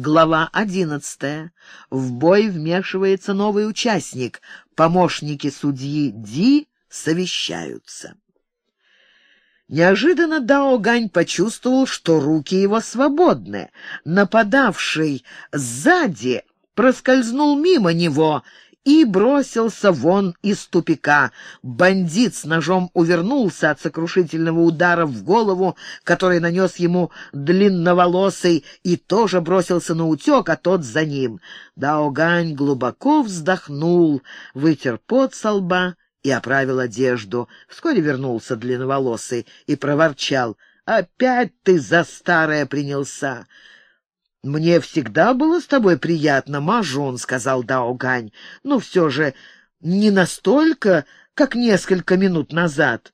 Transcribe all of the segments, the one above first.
Глава одиннадцатая. В бой вмешивается новый участник. Помощники судьи Ди совещаются. Неожиданно Дао Гань почувствовал, что руки его свободны. Нападавший сзади проскользнул мимо него и бросился вон из тупика. Бандит с ножом увернулся от сокрушительного удара в голову, который нанес ему длинноволосый, и тоже бросился на утек, а тот за ним. Даогань глубоко вздохнул, вытер пот со лба и оправил одежду. Вскоре вернулся длинноволосый и проворчал. «Опять ты за старое принялся!» «Мне всегда было с тобой приятно, Мажун», — сказал Даогань. «Но все же не настолько, как несколько минут назад.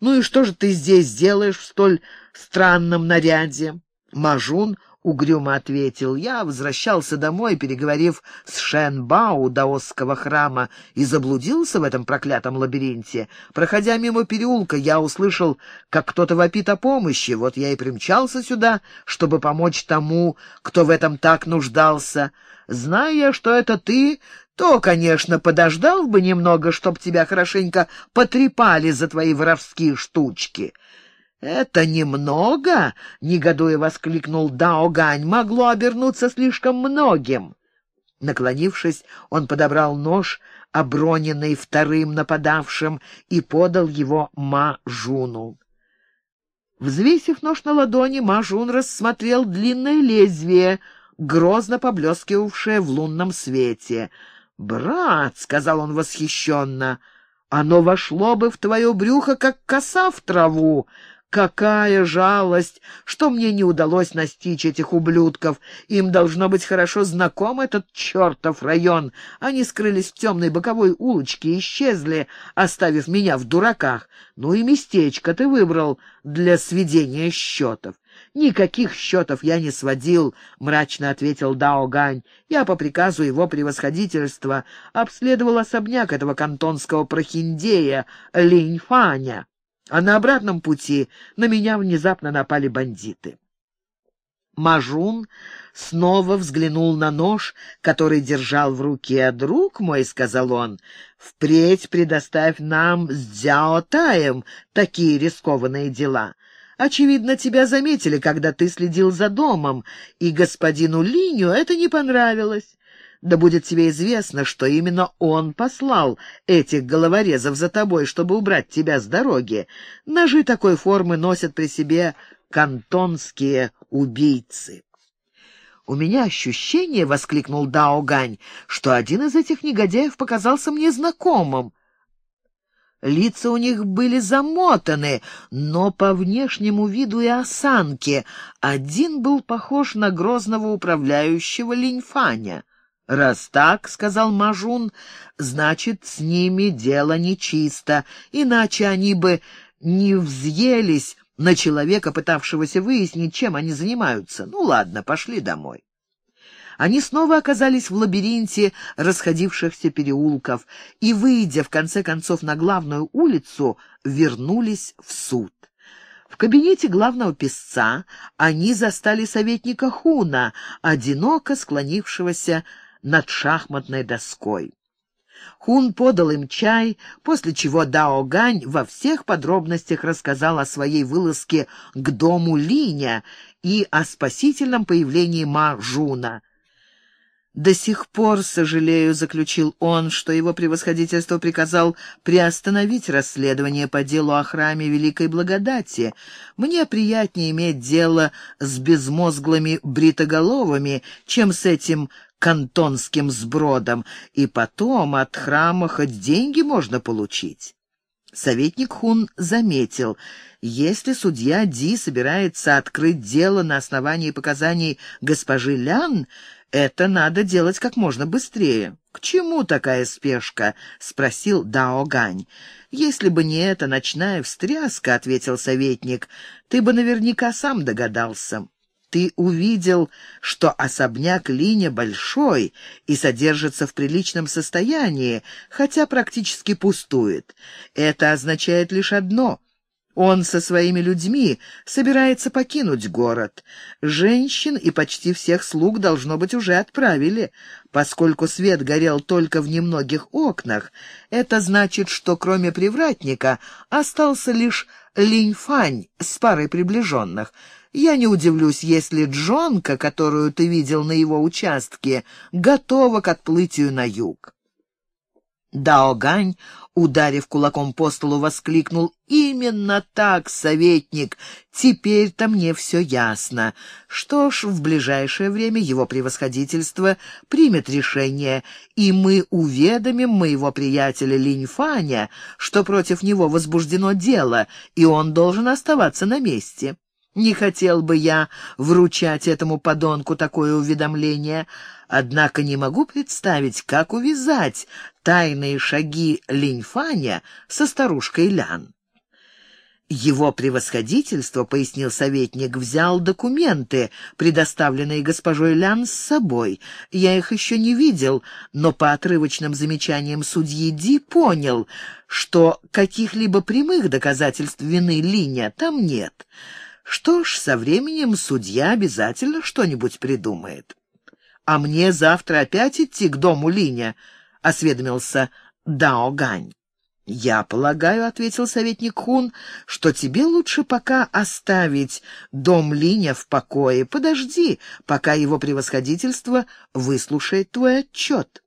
Ну и что же ты здесь делаешь в столь странном наряде?» Мажун угрюмо ответил. «Я возвращался домой, переговорив с Шенбау даосского храма, и заблудился в этом проклятом лабиринте. Проходя мимо переулка, я услышал, как кто-то вопит о помощи. Вот я и примчался сюда, чтобы помочь тому, кто в этом так нуждался. Зная, что это ты, то, конечно, подождал бы немного, чтоб тебя хорошенько потрепали за твои воровские штучки». «Это немного?» — негодуя воскликнул Даогань. «Могло обернуться слишком многим». Наклонившись, он подобрал нож, оброненный вторым нападавшим, и подал его Ма-Жуну. Взвесив нож на ладони, Ма-Жун рассмотрел длинное лезвие, грозно поблескивавшее в лунном свете. «Брат», — сказал он восхищенно, — «оно вошло бы в твое брюхо, как коса в траву, Какая жалость, что мне не удалось настичь этих ублюдков. Им должно быть хорошо знаком этот чертов район. Они скрылись в темной боковой улочке и исчезли, оставив меня в дураках. Ну и местечко ты выбрал для сведения счетов. «Никаких счетов я не сводил», — мрачно ответил Дао Гань. «Я по приказу его превосходительства обследовал особняк этого кантонского прохиндея Линь Фаня» а на обратном пути на меня внезапно напали бандиты. Мажун снова взглянул на нож, который держал в руке. «Друг мой», — сказал он, — «впредь предоставь нам с Дзяотаем такие рискованные дела. Очевидно, тебя заметили, когда ты следил за домом, и господину Линю это не понравилось. Да будет тебе известно, что именно он послал этих головорезов за тобой, чтобы убрать тебя с дороги. Ножи такой формы носят при себе кантонские убийцы. «У меня ощущение, — воскликнул Дао Гань, — что один из этих негодяев показался мне знакомым. Лица у них были замотаны, но по внешнему виду и осанке один был похож на грозного управляющего Линьфаня. «Раз так, — сказал Мажун, — значит, с ними дело нечисто, иначе они бы не взъелись на человека, пытавшегося выяснить, чем они занимаются. Ну ладно, пошли домой». Они снова оказались в лабиринте расходившихся переулков и, выйдя в конце концов на главную улицу, вернулись в суд. В кабинете главного писца они застали советника Хуна, одиноко склонившегося над шахматной доской. Хун подал им чай, после чего Дао Гань во всех подробностях рассказал о своей вылазке к дому Линя и о спасительном появлении Ма Жуна. «До сих пор, сожалею», — заключил он, что его превосходительство приказал приостановить расследование по делу о храме Великой Благодати. Мне приятнее иметь дело с безмозглыми бритоголовыми, чем с этим кантонским сбродом, и потом от храма хоть деньги можно получить. Советник Хун заметил, если судья Ди собирается открыть дело на основании показаний госпожи Лян, это надо делать как можно быстрее. «К чему такая спешка?» — спросил Дао Гань. «Если бы не эта ночная встряска», — ответил советник, — «ты бы наверняка сам догадался» ты увидел, что особняк Линя большой и содержится в приличном состоянии, хотя практически пустует. Это означает лишь одно — Он со своими людьми собирается покинуть город. Женщин и почти всех слуг, должно быть, уже отправили. Поскольку свет горел только в немногих окнах, это значит, что кроме привратника остался лишь Линьфань с парой приближенных. Я не удивлюсь, если Джонка, которую ты видел на его участке, готова к отплытию на юг. Даогань, ударив кулаком по столу, воскликнул «Именно так, советник! Теперь-то мне все ясно. Что ж, в ближайшее время его превосходительство примет решение, и мы уведомим моего приятеля Линьфаня, что против него возбуждено дело, и он должен оставаться на месте». Не хотел бы я вручать этому подонку такое уведомление, однако не могу представить, как увязать тайные шаги Линьфаня со старушкой Лян. Его превосходительство, пояснил советник, взял документы, предоставленные госпожой Лян с собой. Я их еще не видел, но по отрывочным замечаниям судьи Ди понял, что каких-либо прямых доказательств вины Линя там нет. Что ж, со временем судья обязательно что-нибудь придумает. «А мне завтра опять идти к дому Линя?» — осведомился Дао Гань. «Я полагаю, — ответил советник Хун, — что тебе лучше пока оставить дом Линя в покое. Подожди, пока его превосходительство выслушает твой отчет».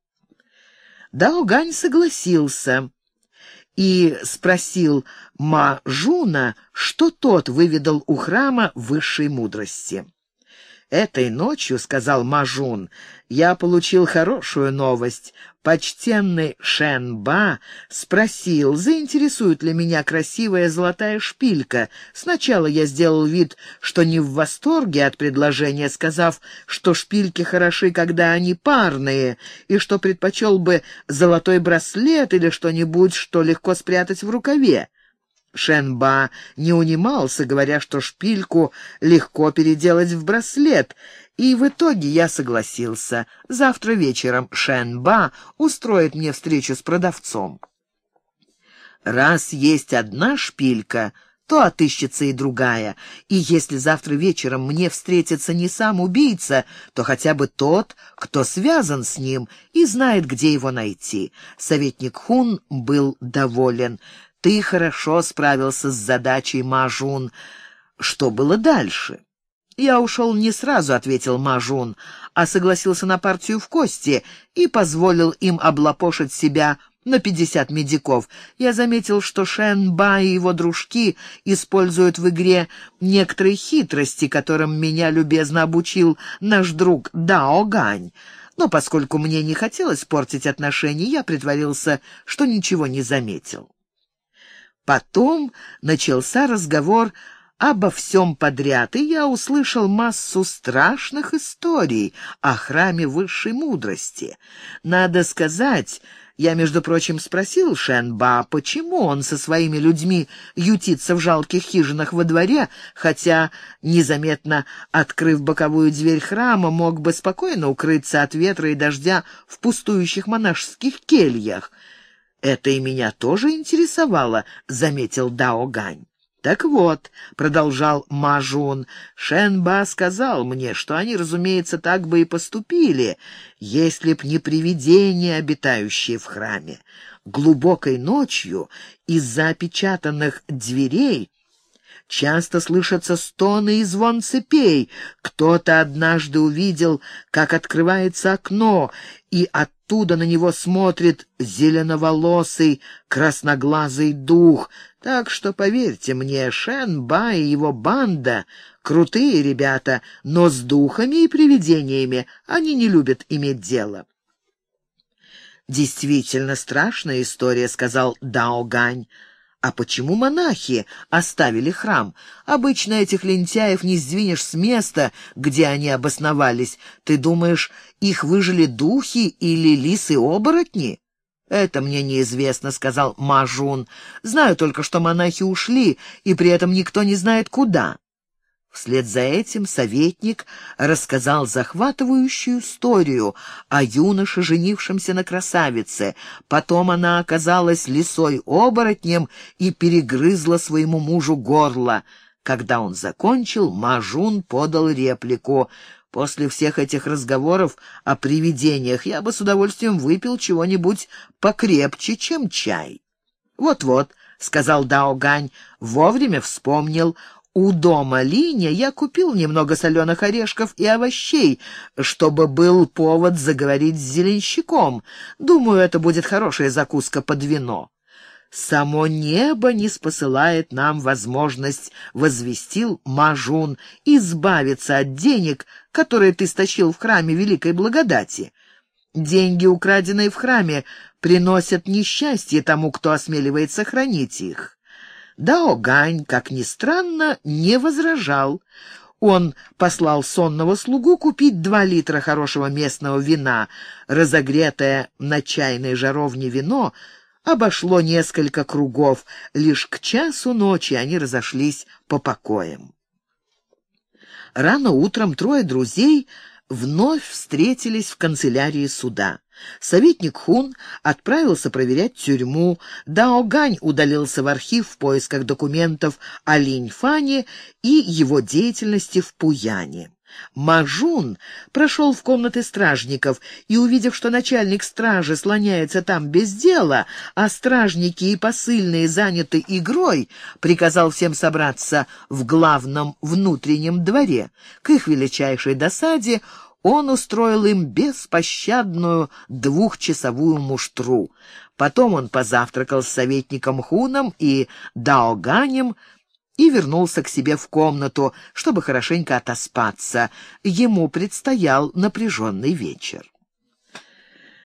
Дао Гань согласился и спросил Ма Жуна, что тот выведал у храма высшей мудрости. «Этой ночью, — сказал Мажун, — я получил хорошую новость. Почтенный Шенба спросил, заинтересует ли меня красивая золотая шпилька. Сначала я сделал вид, что не в восторге от предложения, сказав, что шпильки хороши, когда они парные, и что предпочел бы золотой браслет или что-нибудь, что легко спрятать в рукаве. Шенба не унимался, говоря, что шпильку легко переделать в браслет, и в итоге я согласился. Завтра вечером Шенба устроит мне встречу с продавцом. Раз есть одна шпилька, то отыщется и другая, и если завтра вечером мне встретится не сам убийца, то хотя бы тот, кто связан с ним и знает, где его найти. Советник Хун был доволен. Ты хорошо справился с задачей, Мажун. Что было дальше? Я ушел не сразу, ответил Мажун, а согласился на партию в кости и позволил им облапошить себя на пятьдесят медиков. Я заметил, что Шен Ба и его дружки используют в игре некоторые хитрости, которым меня любезно обучил наш друг Дао Гань. Но поскольку мне не хотелось портить отношения, я притворился, что ничего не заметил. Потом начался разговор обо всем подряд, и я услышал массу страшных историй о храме высшей мудрости. Надо сказать, я, между прочим, спросил Шенба, почему он со своими людьми ютится в жалких хижинах во дворе, хотя, незаметно открыв боковую дверь храма, мог бы спокойно укрыться от ветра и дождя в пустующих монашеских кельях. «Это и меня тоже интересовало», — заметил Дао Гань. «Так вот», — продолжал Мажун, — «Шенба сказал мне, что они, разумеется, так бы и поступили, если б не привидения, обитающие в храме. Глубокой ночью из-за опечатанных дверей часто слышатся стоны и звон цепей. Кто-то однажды увидел, как открывается окно, и оттуда на него смотрит зеленоволосый, красноглазый дух. Так что, поверьте мне, Шен Ба и его банда — крутые ребята, но с духами и привидениями они не любят иметь дело. «Действительно страшная история», — сказал Дао Гань. А почему монахи оставили храм? Обычно этих лентяев не сдвинешь с места, где они обосновались. Ты думаешь, их выжили духи или лисы-оборотни? «Это мне неизвестно», — сказал Мажун. «Знаю только, что монахи ушли, и при этом никто не знает, куда». Вслед за этим советник рассказал захватывающую историю о юноше, женившемся на красавице. Потом она оказалась лисой-оборотнем и перегрызла своему мужу горло. Когда он закончил, Мажун подал реплику. «После всех этих разговоров о привидениях я бы с удовольствием выпил чего-нибудь покрепче, чем чай». «Вот-вот», — сказал Дао Гань, — вовремя вспомнил. У дома Линя я купил немного соленых орешков и овощей, чтобы был повод заговорить с зеленщиком. Думаю, это будет хорошая закуска под вино. «Само небо не спосылает нам возможность», — возвестил Мажун, — «избавиться от денег, которые ты стащил в храме Великой Благодати. Деньги, украденные в храме, приносят несчастье тому, кто осмеливается хранить их». Дао Гань, как ни странно, не возражал. Он послал сонного слугу купить два литра хорошего местного вина. Разогретое на чайной жаровне вино обошло несколько кругов. Лишь к часу ночи они разошлись по покоям. Рано утром трое друзей вновь встретились в канцелярии суда. Советник Хун отправился проверять тюрьму, Дао Гань удалился в архив в поисках документов о Линь-Фане и его деятельности в Пуяне. Мажун прошел в комнаты стражников и, увидев, что начальник стражи слоняется там без дела, а стражники и посыльные заняты игрой, приказал всем собраться в главном внутреннем дворе. К их величайшей досаде он устроил им беспощадную двухчасовую муштру. Потом он позавтракал с советником Хуном и Даоганем и вернулся к себе в комнату, чтобы хорошенько отоспаться. Ему предстоял напряженный вечер.